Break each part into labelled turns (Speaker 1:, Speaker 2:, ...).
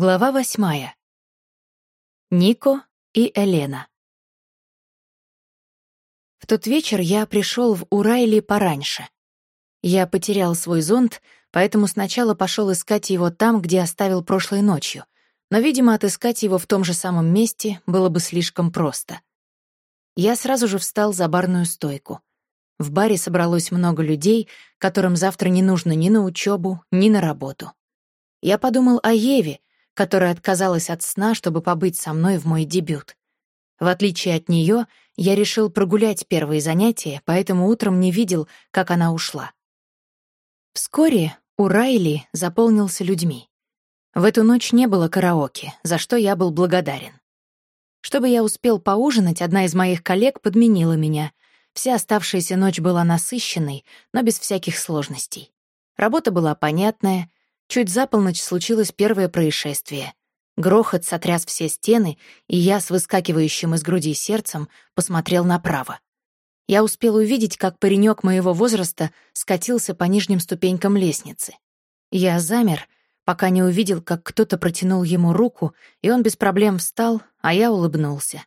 Speaker 1: Глава восьмая. Нико и Элена. В тот вечер я пришел в Урайли пораньше. Я потерял свой зонт, поэтому сначала пошел искать его там, где оставил прошлой ночью, но, видимо, отыскать его в том же самом месте было бы слишком просто. Я сразу же встал за барную стойку. В баре собралось много людей, которым завтра не нужно ни на учебу, ни на работу. Я подумал о Еве, которая отказалась от сна, чтобы побыть со мной в мой дебют. В отличие от нее, я решил прогулять первые занятия, поэтому утром не видел, как она ушла. Вскоре у Райли заполнился людьми. В эту ночь не было караоке, за что я был благодарен. Чтобы я успел поужинать, одна из моих коллег подменила меня. Вся оставшаяся ночь была насыщенной, но без всяких сложностей. Работа была понятная, Чуть за полночь случилось первое происшествие. Грохот сотряс все стены, и я с выскакивающим из груди сердцем посмотрел направо. Я успел увидеть, как паренек моего возраста скатился по нижним ступенькам лестницы. Я замер, пока не увидел, как кто-то протянул ему руку, и он без проблем встал, а я улыбнулся.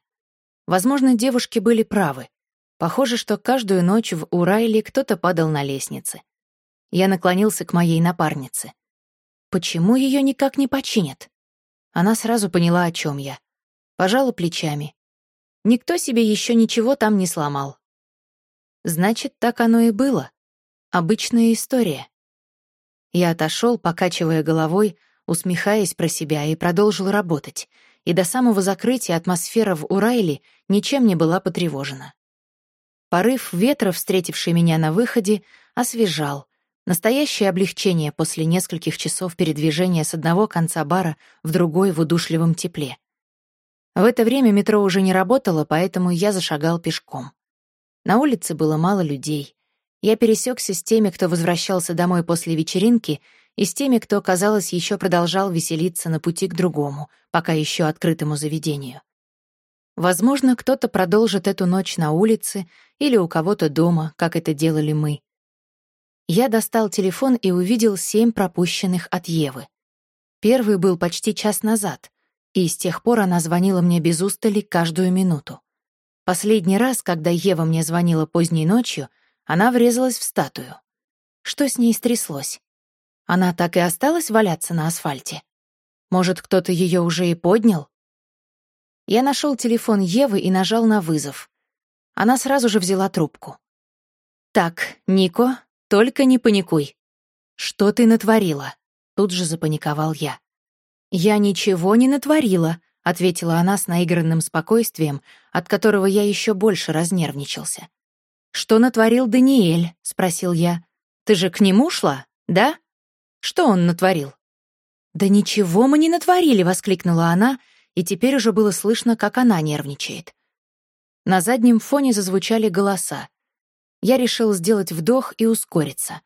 Speaker 1: Возможно, девушки были правы. Похоже, что каждую ночь в Урайле кто-то падал на лестнице. Я наклонился к моей напарнице. Почему ее никак не починят? Она сразу поняла, о чем я. Пожала плечами. Никто себе еще ничего там не сломал. Значит, так оно и было. Обычная история. Я отошел, покачивая головой, усмехаясь про себя, и продолжил работать. И до самого закрытия атмосфера в Урайле ничем не была потревожена. Порыв ветра, встретивший меня на выходе, освежал, Настоящее облегчение после нескольких часов передвижения с одного конца бара в другой в удушливом тепле. В это время метро уже не работало, поэтому я зашагал пешком. На улице было мало людей. Я пересекся с теми, кто возвращался домой после вечеринки, и с теми, кто, казалось, еще продолжал веселиться на пути к другому, пока еще открытому заведению. Возможно, кто-то продолжит эту ночь на улице или у кого-то дома, как это делали мы. Я достал телефон и увидел семь пропущенных от Евы. Первый был почти час назад, и с тех пор она звонила мне без устали каждую минуту. Последний раз, когда Ева мне звонила поздней ночью, она врезалась в статую. Что с ней стряслось? Она так и осталась валяться на асфальте? Может, кто-то ее уже и поднял? Я нашел телефон Евы и нажал на вызов. Она сразу же взяла трубку. «Так, Нико, только не паникуй. Что ты натворила? Тут же запаниковал я. Я ничего не натворила, ответила она с наигранным спокойствием, от которого я еще больше разнервничался. Что натворил Даниэль? спросил я. Ты же к нему шла, да? Что он натворил? Да ничего мы не натворили, воскликнула она, и теперь уже было слышно, как она нервничает. На заднем фоне зазвучали голоса я решил сделать вдох и ускориться.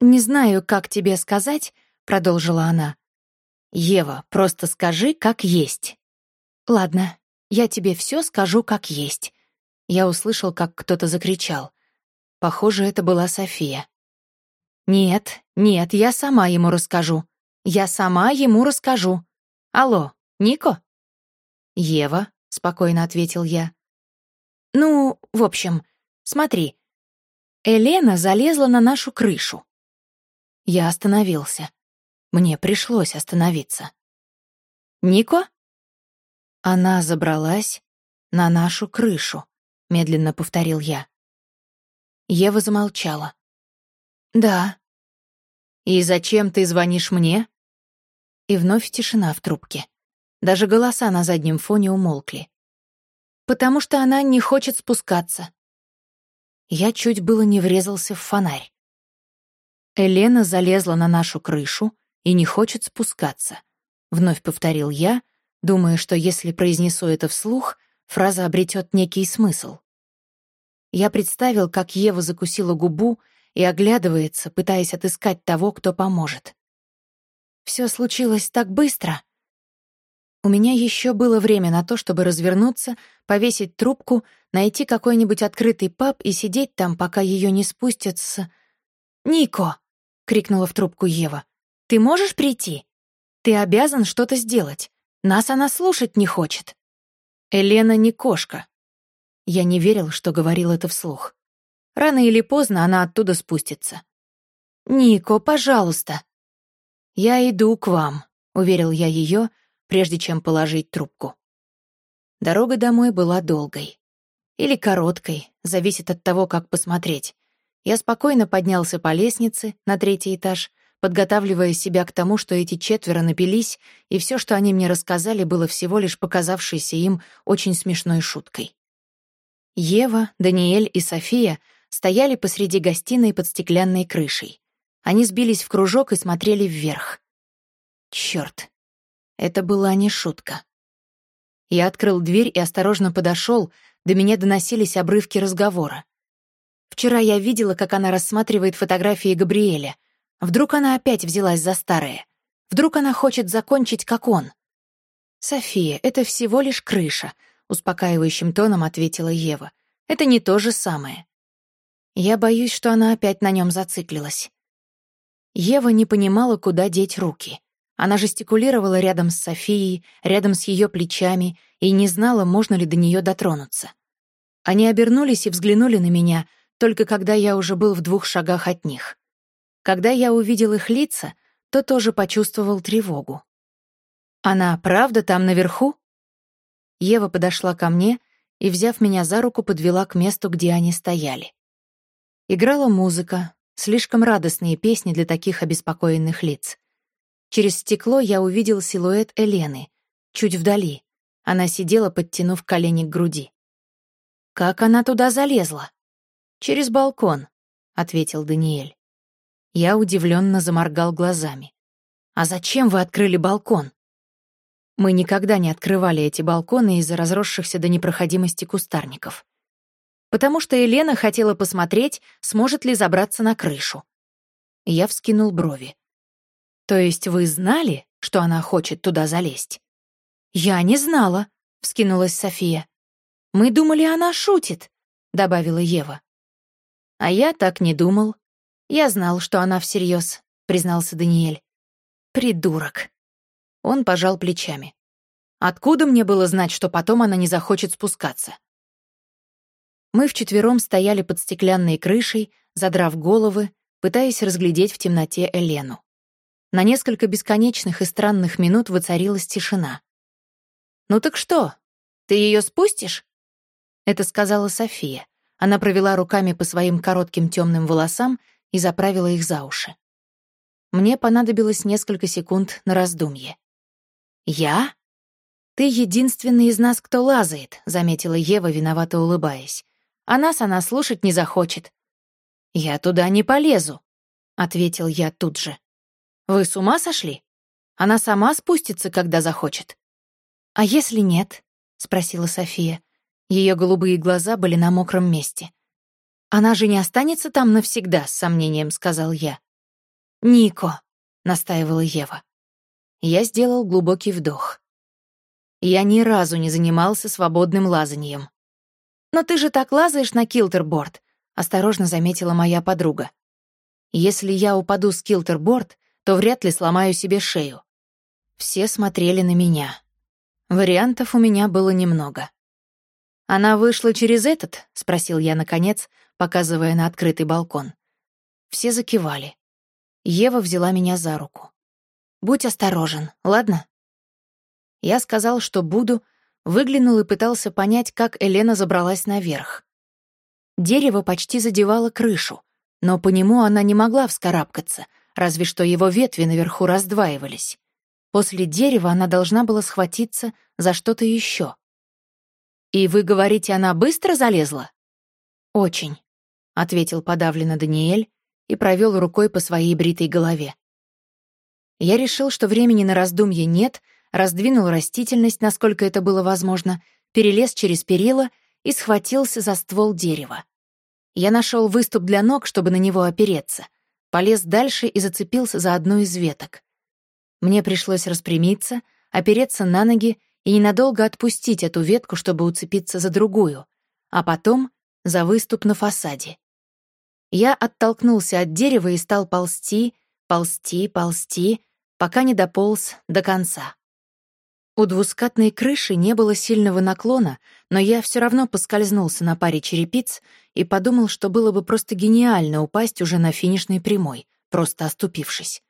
Speaker 1: «Не знаю, как тебе сказать», — продолжила она. «Ева, просто скажи, как есть». «Ладно, я тебе все скажу, как есть». Я услышал, как кто-то закричал. Похоже, это была София. «Нет, нет, я сама ему расскажу. Я сама ему расскажу. Алло, Нико?» «Ева», — спокойно ответил я. «Ну, в общем, Смотри. Елена залезла на нашу крышу. Я остановился. Мне пришлось остановиться. «Нико?» Она забралась на нашу крышу, медленно повторил я. Ева замолчала. «Да». «И зачем ты звонишь мне?» И вновь тишина в трубке. Даже голоса на заднем фоне умолкли. «Потому что она не хочет спускаться. Я чуть было не врезался в фонарь. Елена залезла на нашу крышу и не хочет спускаться. Вновь повторил я, думая, что если произнесу это вслух, фраза обретет некий смысл. Я представил, как Ева закусила губу и оглядывается, пытаясь отыскать того, кто поможет. Все случилось так быстро. У меня еще было время на то, чтобы развернуться, повесить трубку, найти какой-нибудь открытый паб и сидеть там, пока ее не спустят с... «Нико!» — крикнула в трубку Ева. «Ты можешь прийти?» Ты обязан что-то сделать. Нас она слушать не хочет». Елена не кошка. Я не верил, что говорил это вслух. Рано или поздно она оттуда спустится. «Нико, пожалуйста». «Я иду к вам», — уверил я ее, прежде чем положить трубку. Дорога домой была долгой. Или короткой, зависит от того, как посмотреть. Я спокойно поднялся по лестнице на третий этаж, подготавливая себя к тому, что эти четверо напились, и все, что они мне рассказали, было всего лишь показавшейся им очень смешной шуткой. Ева, Даниэль и София стояли посреди гостиной под стеклянной крышей. Они сбились в кружок и смотрели вверх. Черт, это была не шутка. Я открыл дверь и осторожно подошел, до меня доносились обрывки разговора. Вчера я видела, как она рассматривает фотографии Габриэля. Вдруг она опять взялась за старое. Вдруг она хочет закончить, как он. «София, это всего лишь крыша», — успокаивающим тоном ответила Ева. «Это не то же самое». Я боюсь, что она опять на нем зациклилась. Ева не понимала, куда деть руки. Она жестикулировала рядом с Софией, рядом с ее плечами, и не знала, можно ли до нее дотронуться. Они обернулись и взглянули на меня, только когда я уже был в двух шагах от них. Когда я увидел их лица, то тоже почувствовал тревогу. «Она правда там наверху?» Ева подошла ко мне и, взяв меня за руку, подвела к месту, где они стояли. Играла музыка, слишком радостные песни для таких обеспокоенных лиц. Через стекло я увидел силуэт Элены, чуть вдали. Она сидела, подтянув колени к груди. «Как она туда залезла?» «Через балкон», — ответил Даниэль. Я удивленно заморгал глазами. «А зачем вы открыли балкон?» Мы никогда не открывали эти балконы из-за разросшихся до непроходимости кустарников. Потому что Елена хотела посмотреть, сможет ли забраться на крышу. Я вскинул брови. «То есть вы знали, что она хочет туда залезть?» «Я не знала», — вскинулась София. «Мы думали, она шутит», — добавила Ева. «А я так не думал. Я знал, что она всерьез», — признался Даниэль. «Придурок». Он пожал плечами. «Откуда мне было знать, что потом она не захочет спускаться?» Мы вчетвером стояли под стеклянной крышей, задрав головы, пытаясь разглядеть в темноте Элену. На несколько бесконечных и странных минут воцарилась тишина. «Ну так что, ты ее спустишь?» Это сказала София. Она провела руками по своим коротким темным волосам и заправила их за уши. Мне понадобилось несколько секунд на раздумье. «Я?» «Ты единственный из нас, кто лазает», — заметила Ева, виновато улыбаясь. «А нас она слушать не захочет». «Я туда не полезу», — ответил я тут же. Вы с ума сошли? Она сама спустится, когда захочет. А если нет? спросила София. Ее голубые глаза были на мокром месте. Она же не останется там навсегда, с сомнением сказал я. Нико, настаивала Ева. Я сделал глубокий вдох. Я ни разу не занимался свободным лазанием. «Но ты же так лазаешь на килтерборд», — осторожно заметила моя подруга. «Если я упаду с килтерборд, то вряд ли сломаю себе шею. Все смотрели на меня. Вариантов у меня было немного. «Она вышла через этот?» — спросил я, наконец, показывая на открытый балкон. Все закивали. Ева взяла меня за руку. «Будь осторожен, ладно?» Я сказал, что буду, выглянул и пытался понять, как Елена забралась наверх. Дерево почти задевало крышу, но по нему она не могла вскарабкаться — разве что его ветви наверху раздваивались. После дерева она должна была схватиться за что-то еще. «И вы говорите, она быстро залезла?» «Очень», — ответил подавленно Даниэль и провел рукой по своей бритой голове. Я решил, что времени на раздумье нет, раздвинул растительность, насколько это было возможно, перелез через перила и схватился за ствол дерева. Я нашел выступ для ног, чтобы на него опереться — полез дальше и зацепился за одну из веток. Мне пришлось распрямиться, опереться на ноги и ненадолго отпустить эту ветку, чтобы уцепиться за другую, а потом за выступ на фасаде. Я оттолкнулся от дерева и стал ползти, ползти, ползти, пока не дополз до конца. У двускатной крыши не было сильного наклона, но я все равно поскользнулся на паре черепиц и подумал, что было бы просто гениально упасть уже на финишной прямой, просто оступившись.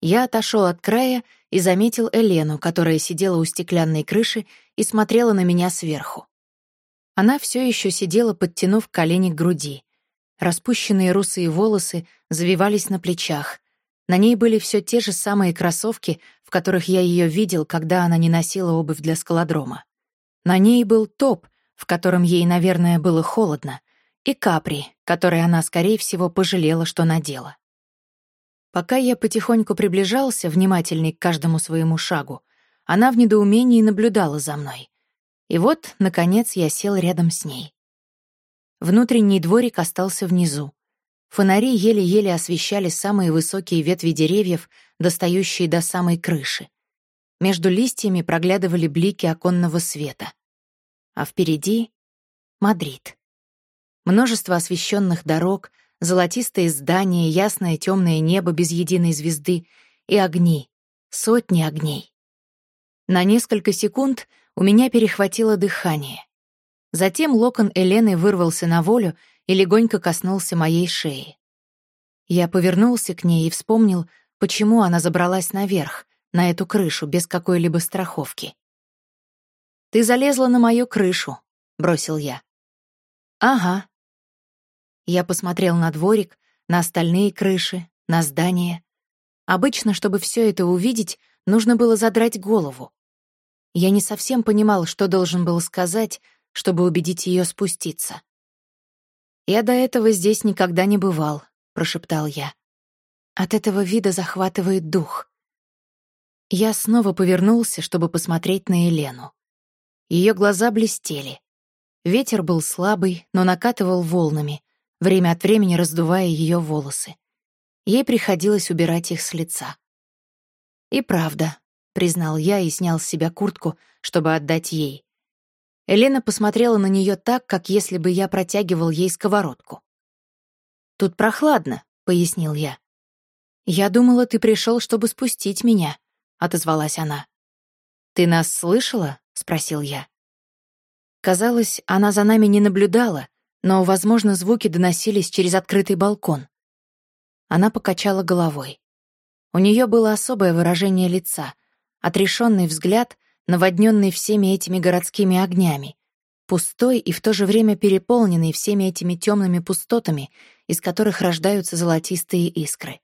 Speaker 1: Я отошел от края и заметил Элену, которая сидела у стеклянной крыши и смотрела на меня сверху. Она все еще сидела, подтянув колени к груди. Распущенные русые волосы завивались на плечах, на ней были все те же самые кроссовки, в которых я ее видел, когда она не носила обувь для скалодрома. На ней был топ, в котором ей, наверное, было холодно, и капри, который она, скорее всего, пожалела, что надела. Пока я потихоньку приближался, внимательный к каждому своему шагу, она в недоумении наблюдала за мной. И вот, наконец, я сел рядом с ней. Внутренний дворик остался внизу. Фонари еле-еле освещали самые высокие ветви деревьев, достающие до самой крыши. Между листьями проглядывали блики оконного света. А впереди — Мадрид. Множество освещенных дорог, золотистые здания, ясное темное небо без единой звезды и огни, сотни огней. На несколько секунд у меня перехватило дыхание. Затем локон Элены вырвался на волю — и легонько коснулся моей шеи. Я повернулся к ней и вспомнил, почему она забралась наверх, на эту крышу, без какой-либо страховки. «Ты залезла на мою крышу», — бросил я. «Ага». Я посмотрел на дворик, на остальные крыши, на здание. Обычно, чтобы все это увидеть, нужно было задрать голову. Я не совсем понимал, что должен был сказать, чтобы убедить ее спуститься. «Я до этого здесь никогда не бывал», — прошептал я. От этого вида захватывает дух. Я снова повернулся, чтобы посмотреть на Елену. Ее глаза блестели. Ветер был слабый, но накатывал волнами, время от времени раздувая ее волосы. Ей приходилось убирать их с лица. «И правда», — признал я и снял с себя куртку, чтобы отдать ей. Елена посмотрела на нее так, как если бы я протягивал ей сковородку. «Тут прохладно», — пояснил я. «Я думала, ты пришел, чтобы спустить меня», — отозвалась она. «Ты нас слышала?» — спросил я. Казалось, она за нами не наблюдала, но, возможно, звуки доносились через открытый балкон. Она покачала головой. У нее было особое выражение лица, отрешенный взгляд наводненный всеми этими городскими огнями, пустой и в то же время переполненный всеми этими темными пустотами, из которых рождаются золотистые искры.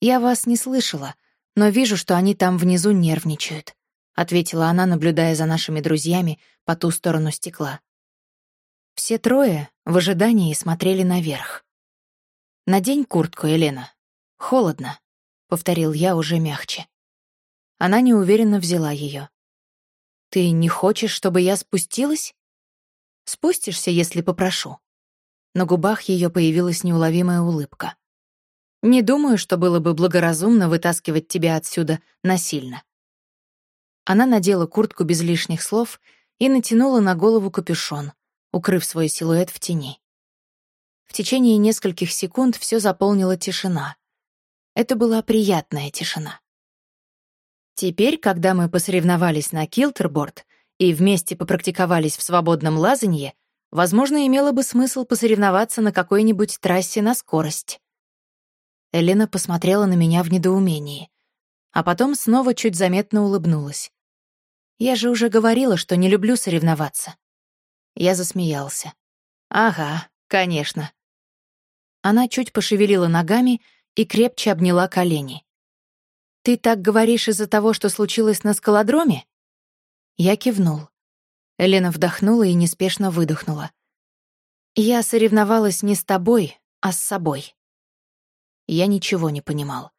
Speaker 1: «Я вас не слышала, но вижу, что они там внизу нервничают», ответила она, наблюдая за нашими друзьями по ту сторону стекла. Все трое в ожидании смотрели наверх. «Надень куртку, Елена. Холодно», — повторил я уже мягче. Она неуверенно взяла ее. «Ты не хочешь, чтобы я спустилась?» «Спустишься, если попрошу». На губах ее появилась неуловимая улыбка. «Не думаю, что было бы благоразумно вытаскивать тебя отсюда насильно». Она надела куртку без лишних слов и натянула на голову капюшон, укрыв свой силуэт в тени. В течение нескольких секунд все заполнила тишина. Это была приятная тишина. Теперь, когда мы посоревновались на килтерборд и вместе попрактиковались в свободном лазанье, возможно, имело бы смысл посоревноваться на какой-нибудь трассе на скорость. Элена посмотрела на меня в недоумении, а потом снова чуть заметно улыбнулась. Я же уже говорила, что не люблю соревноваться. Я засмеялся. «Ага, конечно». Она чуть пошевелила ногами и крепче обняла колени. «Ты так говоришь из-за того, что случилось на скалодроме?» Я кивнул. Елена вдохнула и неспешно выдохнула. «Я соревновалась не с тобой, а с собой». Я ничего не понимал.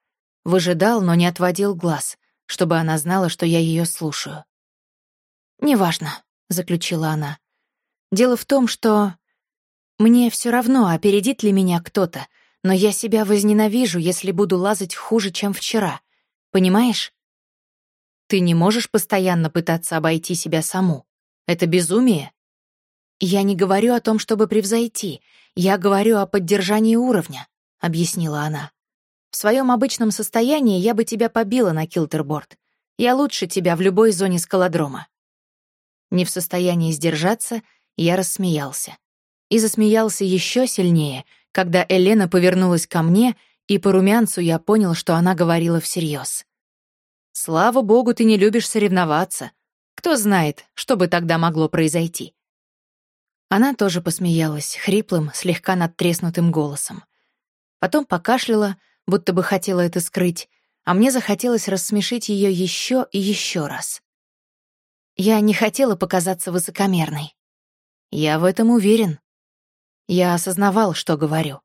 Speaker 1: Выжидал, но не отводил глаз, чтобы она знала, что я ее слушаю. «Неважно», — заключила она. «Дело в том, что мне все равно, опередит ли меня кто-то, но я себя возненавижу, если буду лазать хуже, чем вчера. Понимаешь? Ты не можешь постоянно пытаться обойти себя саму. Это безумие. Я не говорю о том, чтобы превзойти. Я говорю о поддержании уровня, объяснила она. В своем обычном состоянии я бы тебя побила на килтерборд. Я лучше тебя в любой зоне скалодрома». Не в состоянии сдержаться, я рассмеялся. И засмеялся еще сильнее, когда Елена повернулась ко мне, и по румянцу я понял, что она говорила всерьез. «Слава богу, ты не любишь соревноваться. Кто знает, что бы тогда могло произойти?» Она тоже посмеялась, хриплым, слегка надтреснутым голосом. Потом покашляла, будто бы хотела это скрыть, а мне захотелось рассмешить ее еще и еще раз. Я не хотела показаться высокомерной. Я в этом уверен. Я осознавал, что говорю.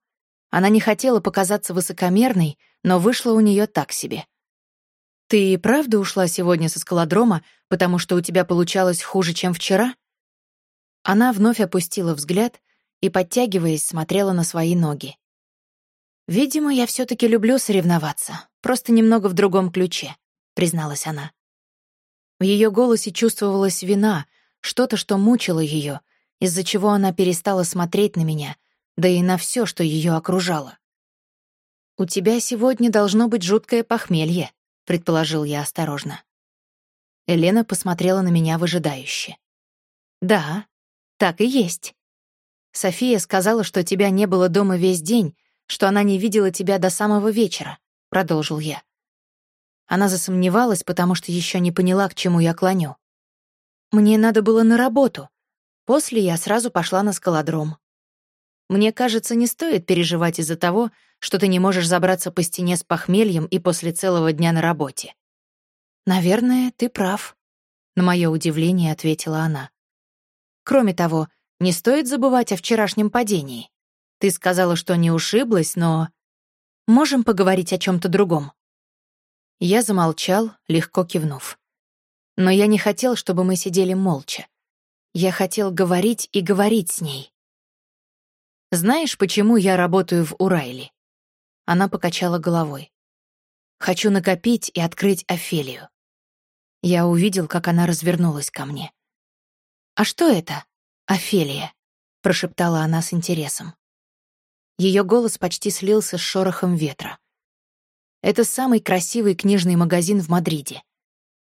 Speaker 1: Она не хотела показаться высокомерной, но вышло у нее так себе. «Ты правда ушла сегодня со скалодрома, потому что у тебя получалось хуже, чем вчера?» Она вновь опустила взгляд и, подтягиваясь, смотрела на свои ноги. «Видимо, я все таки люблю соревноваться, просто немного в другом ключе», — призналась она. В ее голосе чувствовалась вина, что-то, что мучило ее, из-за чего она перестала смотреть на меня, да и на все, что ее окружало. «У тебя сегодня должно быть жуткое похмелье», — предположил я осторожно. Елена посмотрела на меня выжидающе. «Да, так и есть. София сказала, что тебя не было дома весь день, что она не видела тебя до самого вечера», — продолжил я. Она засомневалась, потому что еще не поняла, к чему я клоню. «Мне надо было на работу. После я сразу пошла на скалодром. Мне кажется, не стоит переживать из-за того, что ты не можешь забраться по стене с похмельем и после целого дня на работе». «Наверное, ты прав», — на мое удивление ответила она. «Кроме того, не стоит забывать о вчерашнем падении. Ты сказала, что не ушиблась, но... Можем поговорить о чем то другом?» Я замолчал, легко кивнув. Но я не хотел, чтобы мы сидели молча. Я хотел говорить и говорить с ней. «Знаешь, почему я работаю в Урайли?» Она покачала головой. «Хочу накопить и открыть Офелию». Я увидел, как она развернулась ко мне. «А что это, Офелия?» — прошептала она с интересом. Ее голос почти слился с шорохом ветра. Это самый красивый книжный магазин в Мадриде.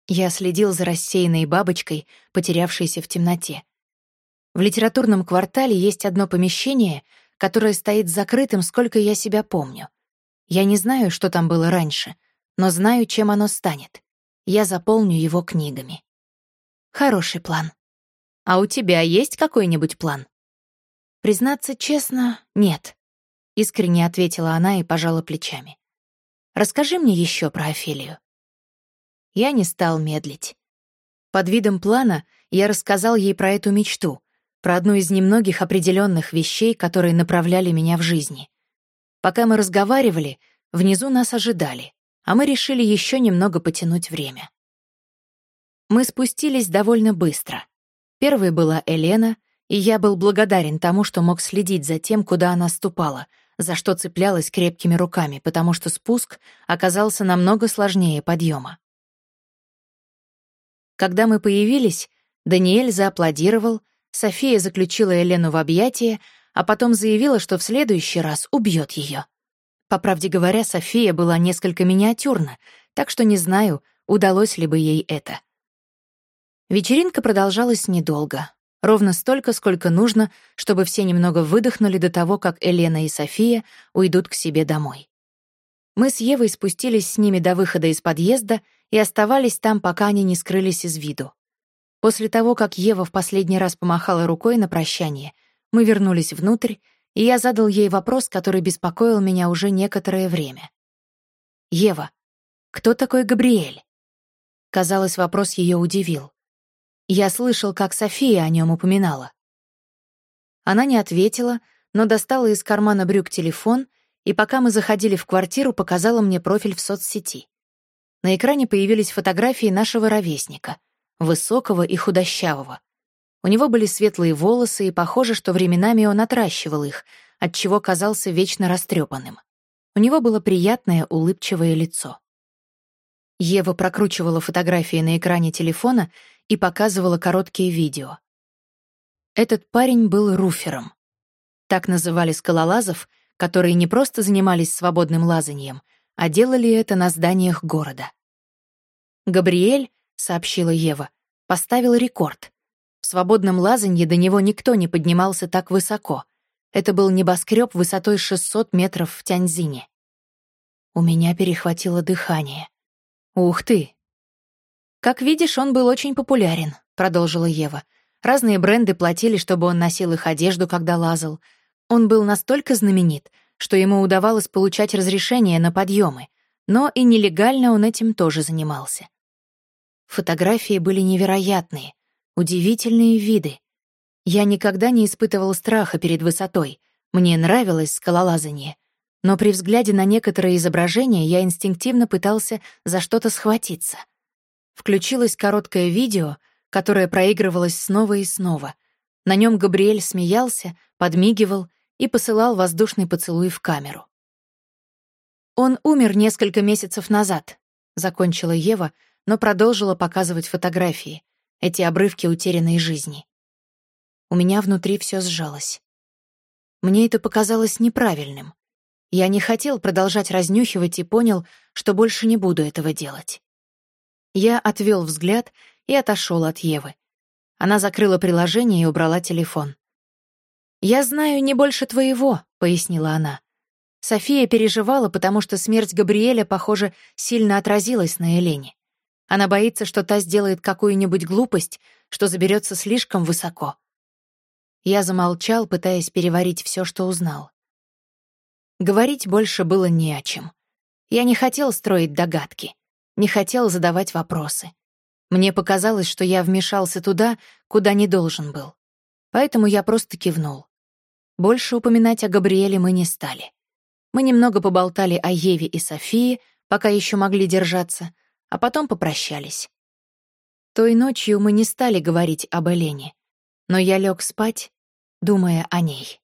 Speaker 1: Я следил за рассеянной бабочкой, потерявшейся в темноте. В литературном квартале есть одно помещение, которое стоит закрытым, сколько я себя помню. Я не знаю, что там было раньше, но знаю, чем оно станет. Я заполню его книгами. Хороший план. А у тебя есть какой-нибудь план? Признаться честно, нет. — искренне ответила она и пожала плечами. «Расскажи мне еще про Офелию». Я не стал медлить. Под видом плана я рассказал ей про эту мечту, про одну из немногих определенных вещей, которые направляли меня в жизни. Пока мы разговаривали, внизу нас ожидали, а мы решили еще немного потянуть время. Мы спустились довольно быстро. Первой была Елена, и я был благодарен тому, что мог следить за тем, куда она ступала — за что цеплялась крепкими руками, потому что спуск оказался намного сложнее подъема. Когда мы появились, Даниэль зааплодировал, София заключила Елену в объятия, а потом заявила, что в следующий раз убьет ее. По правде говоря, София была несколько миниатюрна, так что не знаю, удалось ли бы ей это. Вечеринка продолжалась недолго. Ровно столько, сколько нужно, чтобы все немного выдохнули до того, как Елена и София уйдут к себе домой. Мы с Евой спустились с ними до выхода из подъезда и оставались там, пока они не скрылись из виду. После того, как Ева в последний раз помахала рукой на прощание, мы вернулись внутрь, и я задал ей вопрос, который беспокоил меня уже некоторое время. «Ева, кто такой Габриэль?» Казалось, вопрос ее удивил. Я слышал, как София о нем упоминала. Она не ответила, но достала из кармана брюк телефон и пока мы заходили в квартиру, показала мне профиль в соцсети. На экране появились фотографии нашего ровесника, высокого и худощавого. У него были светлые волосы, и похоже, что временами он отращивал их, отчего казался вечно растрепанным. У него было приятное улыбчивое лицо. Ева прокручивала фотографии на экране телефона и показывала короткие видео. Этот парень был руфером. Так называли скалолазов, которые не просто занимались свободным лазанием, а делали это на зданиях города. «Габриэль», — сообщила Ева, — поставил рекорд. В свободном лазанье до него никто не поднимался так высоко. Это был небоскреб высотой 600 метров в Тяньзине. У меня перехватило дыхание. «Ух ты!» «Как видишь, он был очень популярен», — продолжила Ева. Разные бренды платили, чтобы он носил их одежду, когда лазал. Он был настолько знаменит, что ему удавалось получать разрешение на подъемы, но и нелегально он этим тоже занимался. Фотографии были невероятные, удивительные виды. Я никогда не испытывал страха перед высотой, мне нравилось скалолазание, но при взгляде на некоторые изображения я инстинктивно пытался за что-то схватиться. Включилось короткое видео — которое проигрывалось снова и снова. На нем Габриэль смеялся, подмигивал и посылал воздушный поцелуй в камеру. «Он умер несколько месяцев назад», — закончила Ева, но продолжила показывать фотографии, эти обрывки утерянной жизни. У меня внутри все сжалось. Мне это показалось неправильным. Я не хотел продолжать разнюхивать и понял, что больше не буду этого делать. Я отвел взгляд и отошел от Евы. Она закрыла приложение и убрала телефон. «Я знаю не больше твоего», — пояснила она. София переживала, потому что смерть Габриэля, похоже, сильно отразилась на Елене. Она боится, что та сделает какую-нибудь глупость, что заберется слишком высоко. Я замолчал, пытаясь переварить все, что узнал. Говорить больше было не о чем. Я не хотел строить догадки, не хотел задавать вопросы. Мне показалось, что я вмешался туда, куда не должен был. Поэтому я просто кивнул. Больше упоминать о Габриэле мы не стали. Мы немного поболтали о Еве и Софии, пока еще могли держаться, а потом попрощались. Той ночью мы не стали говорить об Элене, но я лег спать, думая о ней.